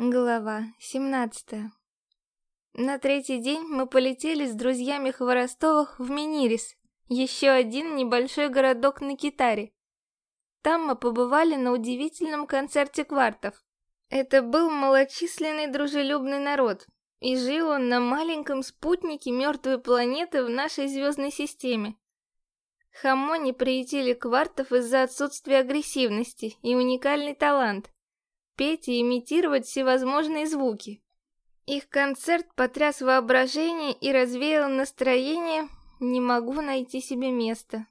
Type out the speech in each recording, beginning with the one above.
Глава 17 На третий день мы полетели с друзьями Хворостовых в Минирис, еще один небольшой городок на Китаре. Там мы побывали на удивительном концерте квартов. Это был малочисленный дружелюбный народ, и жил он на маленьком спутнике мертвой планеты в нашей звездной системе. Хамони приютили квартов из-за отсутствия агрессивности и уникальный талант — петь и имитировать всевозможные звуки. Их концерт потряс воображение и развеял настроение, не могу найти себе места.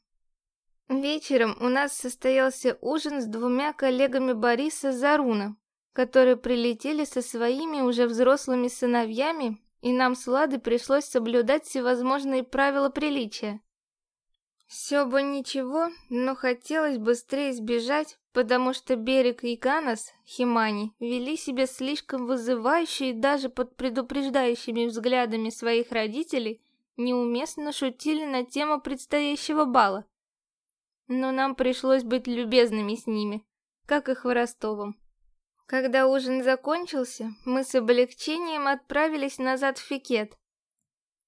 Вечером у нас состоялся ужин с двумя коллегами Бориса Заруна, которые прилетели со своими уже взрослыми сыновьями, и нам с Ладой пришлось соблюдать всевозможные правила приличия. Все бы ничего, но хотелось быстрее сбежать, потому что Берег и Канас, Химани, вели себя слишком вызывающе и даже под предупреждающими взглядами своих родителей неуместно шутили на тему предстоящего бала. Но нам пришлось быть любезными с ними, как и Хворостовым. Когда ужин закончился, мы с облегчением отправились назад в Фикет,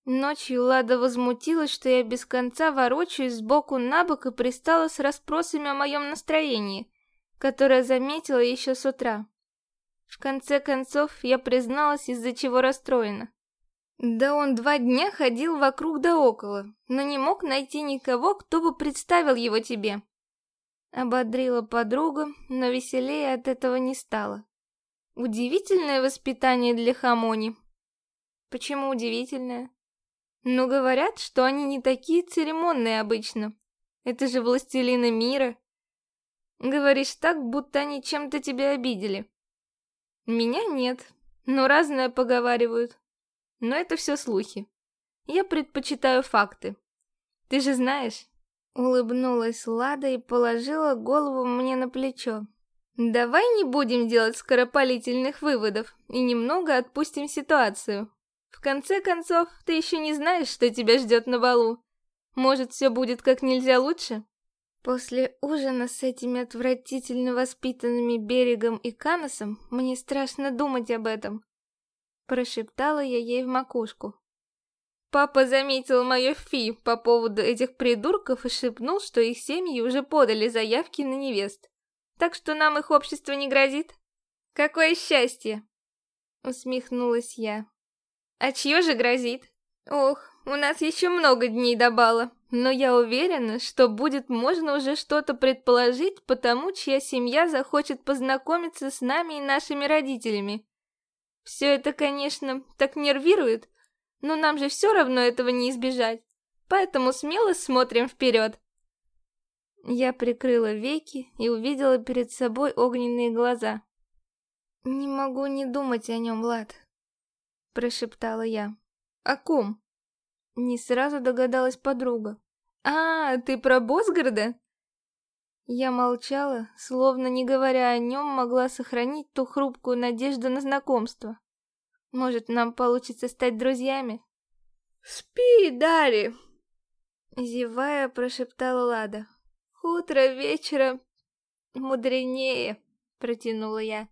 Ночью Лада возмутилась, что я без конца ворочаюсь сбоку на бок и пристала с расспросами о моем настроении, которое заметила еще с утра. В конце концов, я призналась, из-за чего расстроена. Да он два дня ходил вокруг да около, но не мог найти никого, кто бы представил его тебе. Ободрила подруга, но веселее от этого не стало. Удивительное воспитание для Хамони. Почему удивительное? Но говорят, что они не такие церемонные обычно. Это же властелины мира. Говоришь так, будто они чем-то тебя обидели. Меня нет, но разное поговаривают. Но это все слухи. Я предпочитаю факты. Ты же знаешь. Улыбнулась Лада и положила голову мне на плечо. Давай не будем делать скоропалительных выводов и немного отпустим ситуацию. В конце концов, ты еще не знаешь, что тебя ждет на балу. Может, все будет как нельзя лучше? После ужина с этими отвратительно воспитанными Берегом и Каносом мне страшно думать об этом. Прошептала я ей в макушку. Папа заметил мое фи по поводу этих придурков и шепнул, что их семьи уже подали заявки на невест. Так что нам их общество не грозит. Какое счастье! Усмехнулась я. А чье же грозит? Ох, у нас еще много дней до бала, но я уверена, что будет можно уже что-то предположить, потому чья семья захочет познакомиться с нами и нашими родителями. Все это, конечно, так нервирует, но нам же все равно этого не избежать, поэтому смело смотрим вперед. Я прикрыла веки и увидела перед собой огненные глаза. Не могу не думать о нем, Влад прошептала я. «О ком?» Не сразу догадалась подруга. «А, ты про Босгарда?» Я молчала, словно не говоря о нем, могла сохранить ту хрупкую надежду на знакомство. Может, нам получится стать друзьями? «Спи, Дари!» Зевая, прошептала Лада. «Утро вечера мудренее», — протянула я.